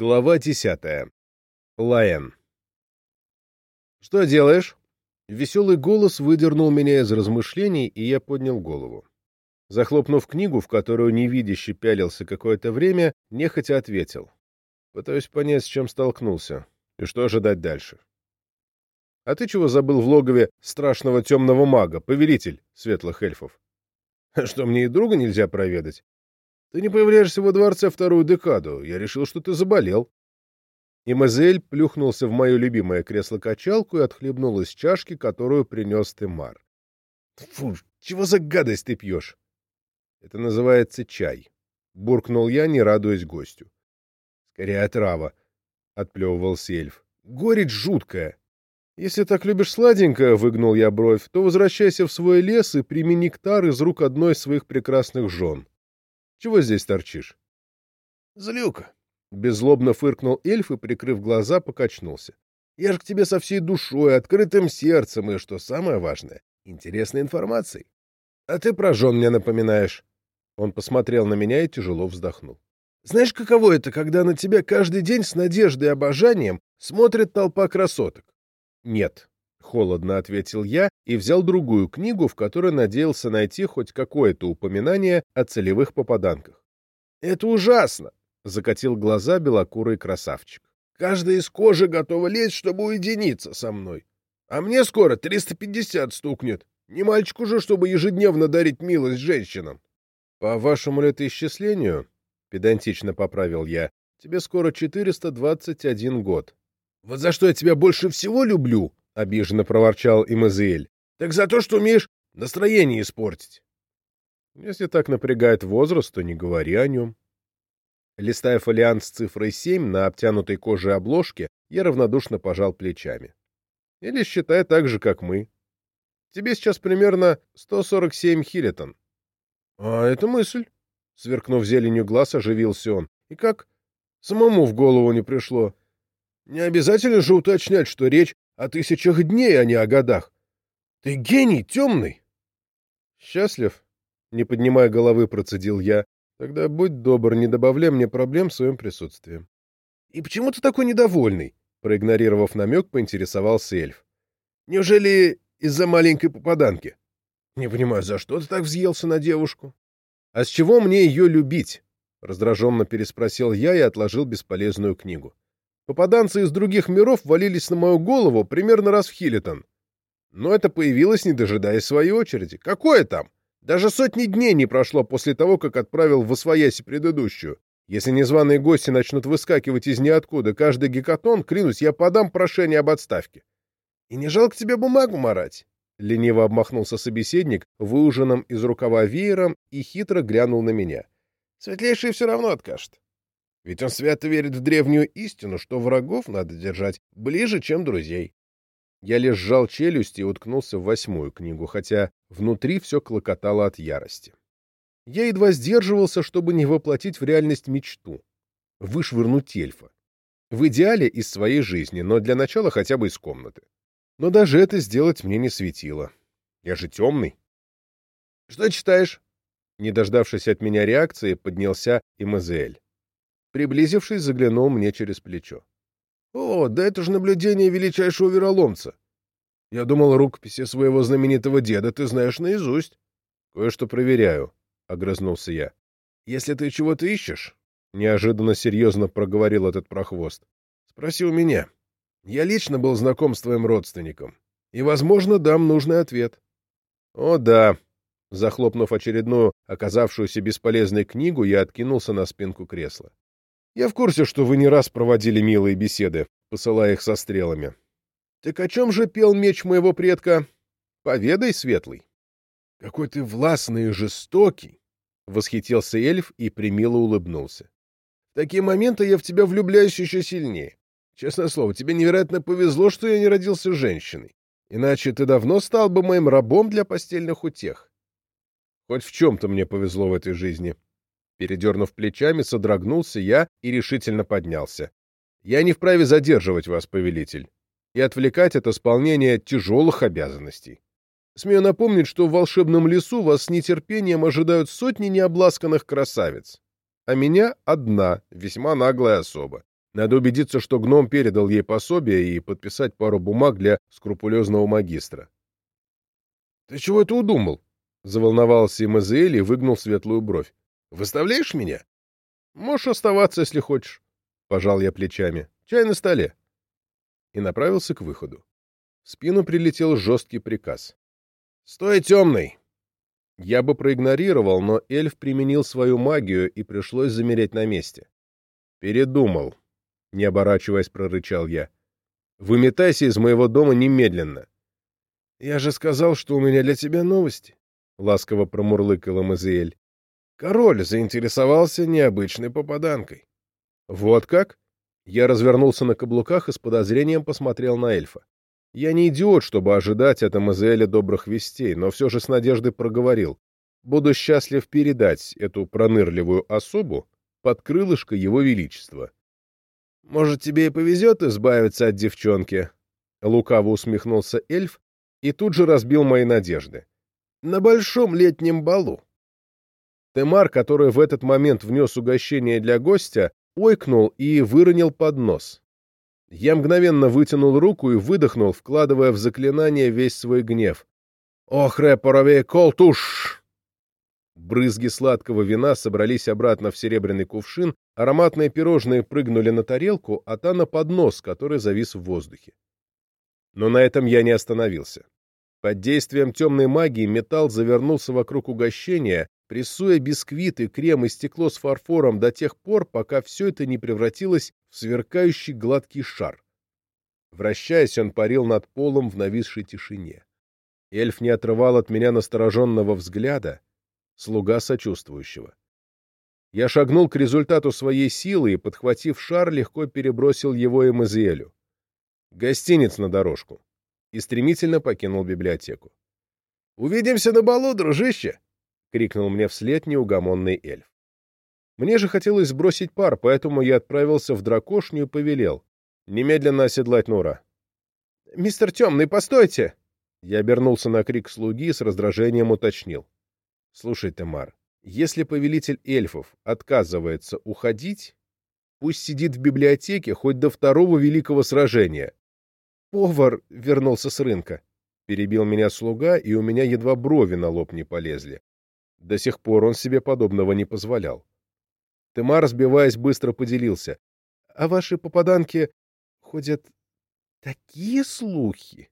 Глава десятая. Лаэн. «Что делаешь?» Веселый голос выдернул меня из размышлений, и я поднял голову. Захлопнув книгу, в которую невидяще пялился какое-то время, нехотя ответил. Пытаюсь понять, с чем столкнулся, и что ожидать дальше. «А ты чего забыл в логове страшного темного мага, повелитель светлых эльфов? Что, мне и друга нельзя проведать? Ты не появляешься во дворце вторую декаду. Я решил, что ты заболел. И Мазель плюхнулся в мое любимое кресло-качалку и отхлебнул из чашки, которую принес Темар. Фу, чего за гадость ты пьешь? Это называется чай. Буркнул я, не радуясь гостю. Скорее отрава, отплевывался эльф. Горечь жуткая. Если так любишь сладенькое, выгнул я бровь, то возвращайся в свой лес и прими нектар из рук одной из своих прекрасных жен. Чего здесь торчишь? Злюка. Беззлобно фыркнул эльф и, прикрыв глаза, покачнулся. Я ж к тебе со всей душой, открытым сердцем и, что самое важное, интересной информацией. А ты про жен мне напоминаешь. Он посмотрел на меня и тяжело вздохнул. Знаешь, каково это, когда на тебя каждый день с надеждой и обожанием смотрит толпа красоток? Нет, Холодно ответил я и взял другую книгу, в которой надеялся найти хоть какое-то упоминание о целевых попаданках. «Это ужасно!» — закатил глаза белокурый красавчик. «Каждая из кожи готова лезть, чтобы уединиться со мной. А мне скоро 350 стукнет. Не мальчик уже, чтобы ежедневно дарить милость женщинам». «По вашему летоисчислению, — педантично поправил я, — тебе скоро 421 год». «Вот за что я тебя больше всего люблю!» — обиженно проворчал Имазиэль. — Так за то, что умеешь настроение испортить. — Если так напрягает возраст, то не говори о нем. Листая фолиант с цифрой 7 на обтянутой коже обложке, я равнодушно пожал плечами. Или считай так же, как мы. Тебе сейчас примерно 147 хилитон. — А это мысль. Сверкнув зеленью глаз, оживился он. — И как? Самому в голову не пришло. Не обязательно же уточнять, что речь о тысячах дней, а не о годах. Ты гений темный. Счастлив? Не поднимая головы, процедил я. Тогда будь добр, не добавляй мне проблем своим присутствием. И почему ты такой недовольный? Проигнорировав намек, поинтересовался эльф. Неужели из-за маленькой попаданки? Не понимаю, за что ты так взъелся на девушку? А с чего мне ее любить? Раздраженно переспросил я и отложил бесполезную книгу. Попаданцы из других миров валились на мою голову примерно раз в Хилитон. Но это появилось, не дожидаясь своей очереди. Какое там? Даже сотни дней не прошло после того, как отправил в Освояси предыдущую. Если незваные гости начнут выскакивать из ниоткуда каждый гекатон, клянусь, я подам прошение об отставке. И не жалко тебе бумагу марать? Лениво обмахнулся собеседник, выуженным из рукава веером, и хитро глянул на меня. Светлейший все равно откажет. Ведь он свято верит в древнюю истину, что врагов надо держать ближе, чем друзей. Я лишь сжал челюсть и уткнулся в восьмую книгу, хотя внутри все клокотало от ярости. Я едва сдерживался, чтобы не воплотить в реальность мечту — вышвырнуть эльфа. В идеале из своей жизни, но для начала хотя бы из комнаты. Но даже это сделать мне не светило. Я же темный. — Что читаешь? Не дождавшись от меня реакции, поднялся и Мазель. Приблизившись, заглянул мне через плечо. — О, да это же наблюдение величайшего вероломца! Я думал, рукописи своего знаменитого деда ты знаешь наизусть. — Кое-что проверяю, — огрызнулся я. — Если ты чего-то ищешь, — неожиданно серьезно проговорил этот прохвост, — спроси у меня. Я лично был знаком с твоим родственником, и, возможно, дам нужный ответ. — О, да. Захлопнув очередную, оказавшуюся бесполезной книгу, я откинулся на спинку кресла. Я в курсе, что вы не раз проводили милые беседы, посылая их со стрелами. Так о чем же пел меч моего предка? Поведай, Светлый. Какой ты властный и жестокий! — восхитился эльф и примило улыбнулся. В такие моменты я в тебя влюбляюсь еще сильнее. Честное слово, тебе невероятно повезло, что я не родился женщиной. Иначе ты давно стал бы моим рабом для постельных утех. Хоть в чем-то мне повезло в этой жизни. Передернув плечами, содрогнулся я и решительно поднялся. «Я не вправе задерживать вас, повелитель, и отвлекать от исполнения тяжелых обязанностей. Смею напомнить, что в волшебном лесу вас с нетерпением ожидают сотни необласканных красавиц, а меня одна, весьма наглая особа. Надо убедиться, что гном передал ей пособие и подписать пару бумаг для скрупулезного магистра. — Ты чего это удумал? — заволновался Эмазиэль и выгнул светлую бровь. — Выставляешь меня? — Можешь оставаться, если хочешь. — пожал я плечами. — Чай на столе. И направился к выходу. В спину прилетел жесткий приказ. — Стой, темный! Я бы проигнорировал, но эльф применил свою магию, и пришлось замереть на месте. Передумал. — не оборачиваясь, прорычал я. «Выметайся из моего дома немедленно!» «Я же сказал, что у меня для тебя новости», — ласково промурлыкала Мазиэль. «Король заинтересовался необычной попаданкой». «Вот как?» Я развернулся на каблуках и с подозрением посмотрел на эльфа. Я не идиот, чтобы ожидать от Амазеэля добрых вестей, но все же с надеждой проговорил. Буду счастлив передать эту пронырливую особу под крылышко его величества. Может, тебе и повезет избавиться от девчонки?» Лукаво усмехнулся эльф и тут же разбил мои надежды. «На большом летнем балу». Темар, который в этот момент внес угощение для гостя, ойкнул и выронил поднос. Я мгновенно вытянул руку и выдохнул, вкладывая в заклинание весь свой гнев. «Ох, рэпоровей колтуш!» Брызги сладкого вина собрались обратно в серебряный кувшин, ароматные пирожные прыгнули на тарелку, а та на поднос, который завис в воздухе. Но на этом я не остановился. Под действием темной магии металл завернулся вокруг угощения, прессуя бисквиты, крем и стекло с фарфором до тех пор, пока все это не превратилось в сверкающий гладкий шар. Вращаясь, он парил над полом в нависшей тишине. Эльф не отрывал от меня настороженного взгляда, слуга сочувствующего. Я шагнул к результату своей силы и, подхватив шар, легко перебросил его Эмазиэлю. Гостиниц на дорожку. И стремительно покинул библиотеку. «Увидимся на балу, дружище!» — крикнул мне вслед неугомонный эльф. Мне же хотелось сбросить пар, поэтому я отправился в дракошню и повелел. Немедленно оседлать Нура. «Мистер Темный, постойте!» Я обернулся на крик слуги и с раздражением уточнил. Слушай, Тамар, если повелитель эльфов отказывается уходить, пусть сидит в библиотеке хоть до второго великого сражения. Повар вернулся с рынка. Перебил меня слуга, и у меня едва брови на лоб не полезли. До сих пор он себе подобного не позволял. Тымар, сбиваясь, быстро поделился. — А ваши попаданки ходят такие слухи.